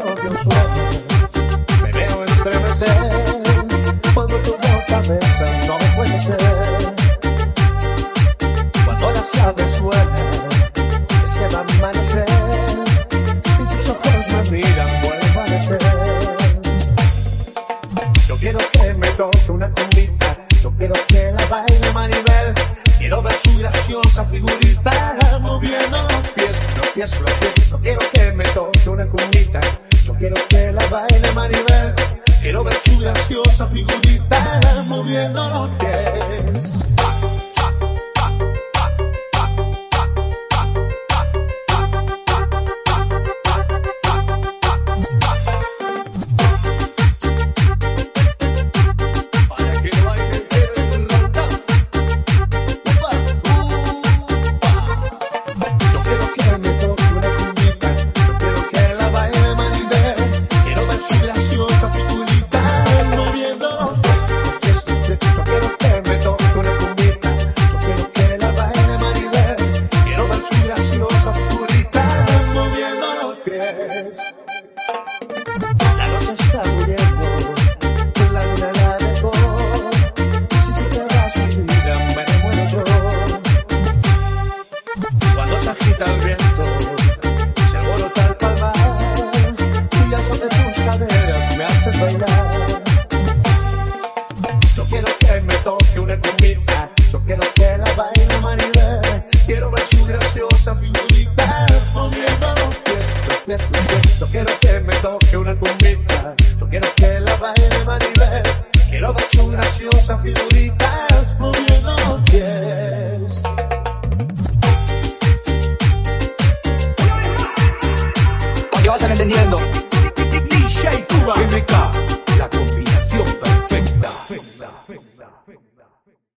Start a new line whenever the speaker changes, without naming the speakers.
Acordeón suena, me veo estremecer. Cuando tu boca besa, no puede ser. Cuando las aves suenan, es que va a amanecer. Si tus ojos me miran, vuelve a amanecer. Yo quiero que me toque una cumbita, yo quiero que la baile Maribel. Quiero ver su graciosa figurita moviendo los pies, los pies, los pies. Yo quiero que me toque graciosa figurita moviendo los pies. La noche está muriendo, la luna la dejó. Si tú te vas, mi vida, me muero yo. Cuando se agita el viento, se alborota el palmar, y al son de tus caderas me haces bailar. Yo quiero que me toque una cumbita, yo quiero que la baile Maribel, quiero ver su graciosa figurita moviendo tienes locos. No quiero que me toque una cumbita. Yo quiero que la baile Maribel. Quiero ver su graciosa figurita moviendo los pies. Para que vayan entendiendo. DJ Cuba.